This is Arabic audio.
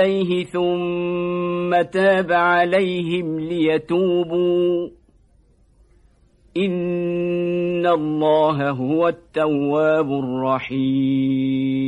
إليه ثم تاب عليهم ليتوبوا. إن الله هو التواب الرحيم.